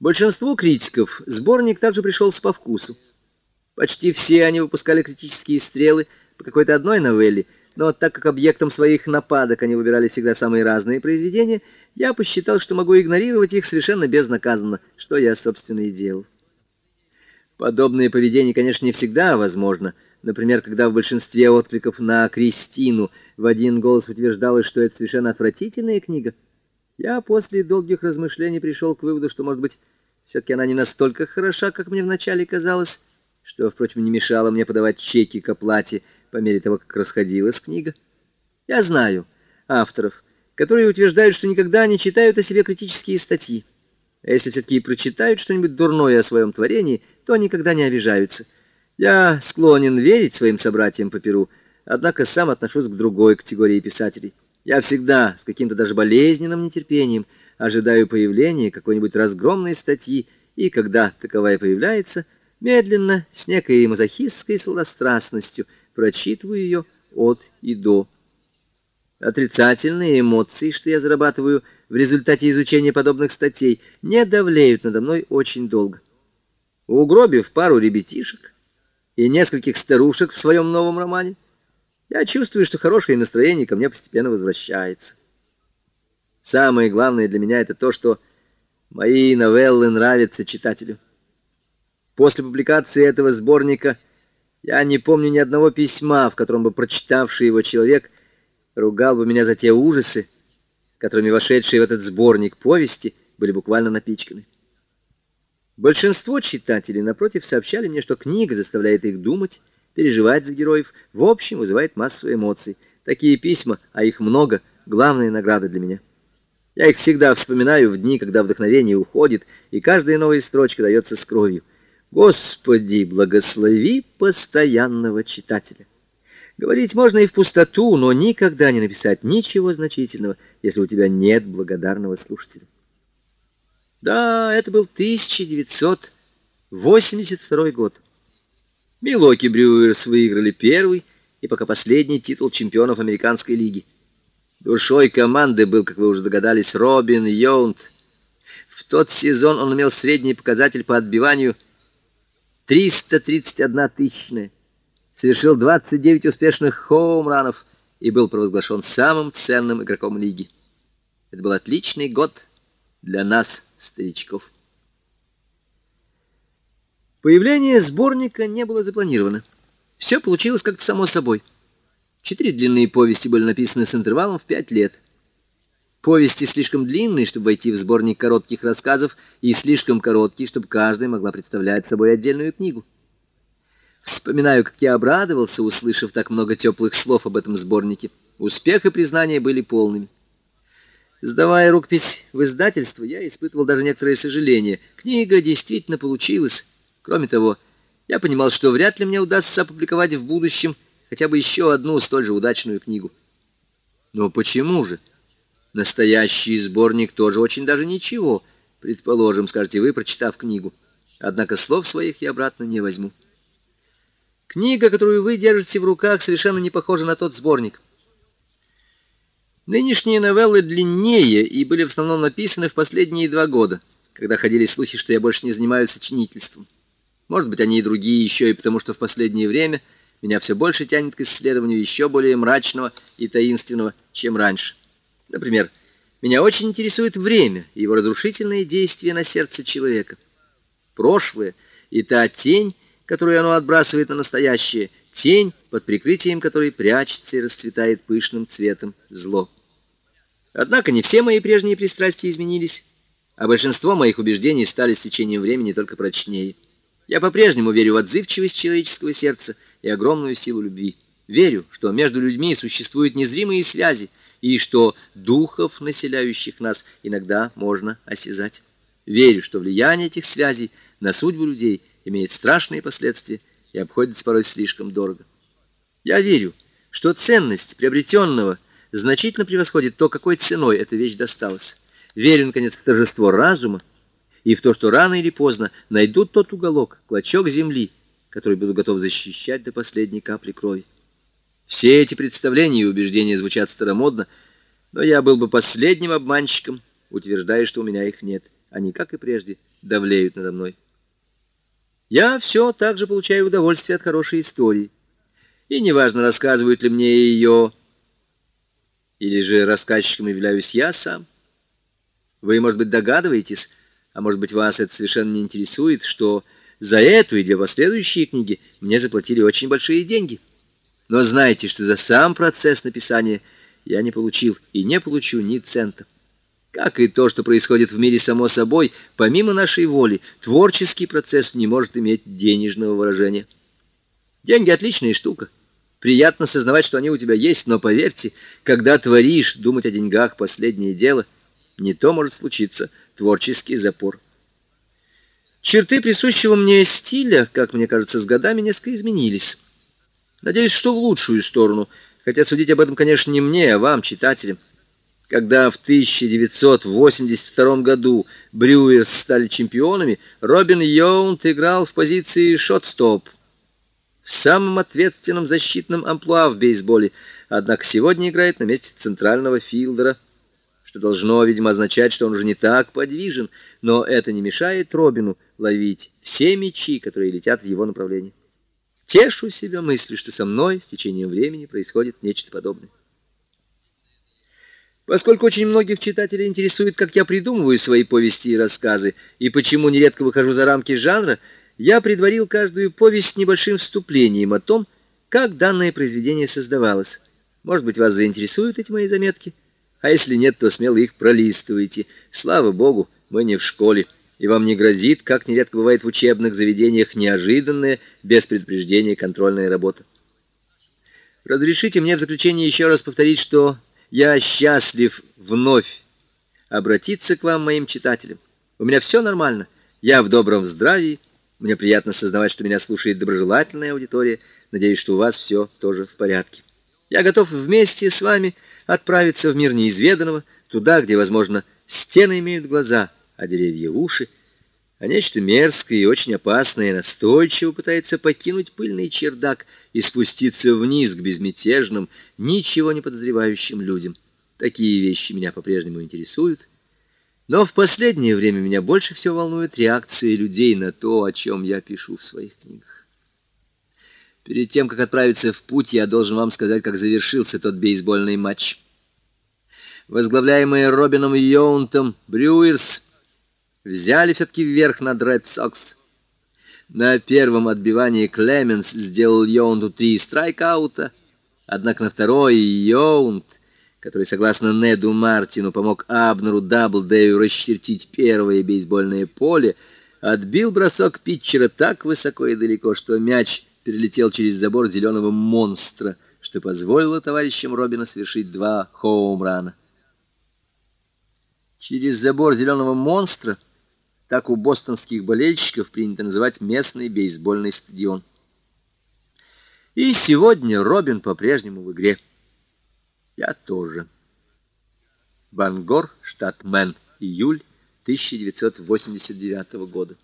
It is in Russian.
Большинству критиков сборник также пришелся по вкусу. Почти все они выпускали критические стрелы по какой-то одной новелле, но так как объектом своих нападок они выбирали всегда самые разные произведения, я посчитал, что могу игнорировать их совершенно безнаказанно, что я, собственно, и делал. Подобное поведение, конечно, не всегда возможно. Например, когда в большинстве откликов на Кристину в один голос утверждалось, что это совершенно отвратительная книга, я после долгих размышлений пришел к выводу, что, может быть, все-таки она не настолько хороша, как мне вначале казалось, что, впрочем, не мешало мне подавать чеки к оплате по мере того, как расходилась книга. Я знаю авторов, которые утверждают, что никогда не читают о себе критические статьи. А если все-таки прочитают что-нибудь дурное о своем творении, то никогда не обижаются. Я склонен верить своим собратьям по перу, однако сам отношусь к другой категории писателей. Я всегда с каким-то даже болезненным нетерпением ожидаю появления какой-нибудь разгромной статьи, и когда таковая появляется, медленно, с некой мазохистской сладострастностью, прочитываю ее от и до. Отрицательные эмоции, что я зарабатываю в результате изучения подобных статей, не давлеют надо мной очень долго. Угробив пару ребятишек и нескольких старушек в своем новом романе, я чувствую, что хорошее настроение ко мне постепенно возвращается. Самое главное для меня это то, что мои новеллы нравятся читателю. После публикации этого сборника я не помню ни одного письма, в котором бы прочитавший его человек ругал бы меня за те ужасы, которыми вошедшие в этот сборник повести были буквально напичканы. Большинство читателей, напротив, сообщали мне, что книга заставляет их думать, переживать за героев, в общем, вызывает массу эмоций. Такие письма, а их много, главная награда для меня. Я их всегда вспоминаю в дни, когда вдохновение уходит, и каждая новая строчка дается с кровью. Господи, благослови постоянного читателя. Говорить можно и в пустоту, но никогда не написать ничего значительного, если у тебя нет благодарного слушателя. Да, это был 1982 год. Милоки Брюерс выиграли первый и пока последний титул чемпионов Американской лиги. Душой команды был, как вы уже догадались, Робин Йоунт. В тот сезон он имел средний показатель по отбиванию 331 тысячная, совершил 29 успешных хоумранов и был провозглашен самым ценным игроком лиги. Это был отличный год для нас, старичков. Появление сборника не было запланировано. Все получилось как-то само собой. Четыре длинные повести были написаны с интервалом в пять лет. Повести слишком длинные, чтобы войти в сборник коротких рассказов, и слишком короткие, чтобы каждая могла представлять собой отдельную книгу. Вспоминаю, как я обрадовался, услышав так много теплых слов об этом сборнике. Успех и признание были полными. Сдавая рукопись в издательство, я испытывал даже некоторое сожаление. Книга действительно получилась. Кроме того, я понимал, что вряд ли мне удастся опубликовать в будущем хотя бы еще одну столь же удачную книгу. Но почему же? Настоящий сборник тоже очень даже ничего, предположим, скажете вы, прочитав книгу. Однако слов своих я обратно не возьму. Книга, которую вы держите в руках, совершенно не похожа на тот сборник. Нынешние новеллы длиннее и были в основном написаны в последние два года, когда ходили слухи, что я больше не занимаюсь сочинительством. Может быть, они и другие еще, и потому что в последнее время меня все больше тянет к исследованию еще более мрачного и таинственного, чем раньше. Например, меня очень интересует время и его разрушительные действия на сердце человека. Прошлое и та тень, которую оно отбрасывает на настоящее, тень, под прикрытием которой прячется и расцветает пышным цветом зло. Однако не все мои прежние пристрастия изменились, а большинство моих убеждений стали с течением времени только прочнее. Я по-прежнему верю в отзывчивость человеческого сердца и огромную силу любви. Верю, что между людьми существуют незримые связи, и что духов, населяющих нас, иногда можно осязать. Верю, что влияние этих связей на судьбу людей имеет страшные последствия и обходится порой слишком дорого. Я верю, что ценность приобретенного значительно превосходит то, какой ценой эта вещь досталась. Верю, наконец, в торжество разума, и в то, что рано или поздно найдут тот уголок, клочок земли, который буду готов защищать до последней капли крови. Все эти представления и убеждения звучат старомодно, но я был бы последним обманщиком, утверждая, что у меня их нет. они, как и прежде, давлеют надо мной. Я все так же получаю удовольствие от хорошей истории. И неважно, рассказывают ли мне ее, или же рассказчиком являюсь я сам. Вы, может быть, догадываетесь, а может быть, вас это совершенно не интересует, что за эту и для последующей книги мне заплатили очень большие деньги. Но знайте, что за сам процесс написания я не получил и не получу ни цента. Как и то, что происходит в мире само собой, помимо нашей воли, творческий процесс не может иметь денежного выражения. Деньги — отличная штука. Приятно сознавать, что они у тебя есть, но поверьте, когда творишь, думать о деньгах — последнее дело. Не то может случиться творческий запор. Черты присущего мне стиля, как мне кажется, с годами несколько изменились. Надеюсь, что в лучшую сторону, хотя судить об этом, конечно, не мне, а вам, читателям. Когда в 1982 году Брюерс стали чемпионами, Робин Йоунт играл в позиции шотстоп, в самом ответственном защитном амплуа в бейсболе, однако сегодня играет на месте центрального филдера, что должно, видимо, означать, что он уже не так подвижен, но это не мешает Робину ловить все мячи, которые летят в его направлении. Тешу себя мыслью, что со мной с течением времени происходит нечто подобное. Поскольку очень многих читателей интересует, как я придумываю свои повести и рассказы, и почему нередко выхожу за рамки жанра, я предварил каждую повесть небольшим вступлением о том, как данное произведение создавалось. Может быть, вас заинтересуют эти мои заметки? А если нет, то смело их пролистывайте. Слава богу, мы не в школе, и вам не грозит, как нередко бывает в учебных заведениях, неожиданная, без предупреждения контрольная работа. Разрешите мне в заключение еще раз повторить, что я счастлив вновь обратиться к вам, моим читателям. У меня все нормально. Я в добром здравии. Мне приятно сознавать, что меня слушает доброжелательная аудитория. Надеюсь, что у вас все тоже в порядке. Я готов вместе с вами отправиться в мир неизведанного, туда, где, возможно, стены имеют глаза, а деревья — уши, а нечто мерзкое и очень опасное настойчиво пытается покинуть пыльный чердак и спуститься вниз к безмятежным, ничего не подозревающим людям. Такие вещи меня по-прежнему интересуют. Но в последнее время меня больше всего волнует реакция людей на то, о чем я пишу в своих книгах. Перед тем, как отправиться в путь, я должен вам сказать, как завершился тот бейсбольный матч. Возглавляемые Робином Йоунтом Брюерс взяли все-таки вверх над Ред Сокс. На первом отбивании Клеменс сделал Йоунту три страйкаута, однако на второй Йоунт, который, согласно Неду Мартину, помог Абнеру Даблдею расчертить первое бейсбольное поле, отбил бросок питчера так высоко и далеко, что мяч перелетел через забор зеленого монстра, что позволило товарищам Робина совершить два хоумрана. Через забор зеленого монстра — так у бостонских болельщиков принято называть местный бейсбольный стадион. И сегодня Робин по-прежнему в игре. Я тоже. Бангор, штат Мэн, июль 1989 года.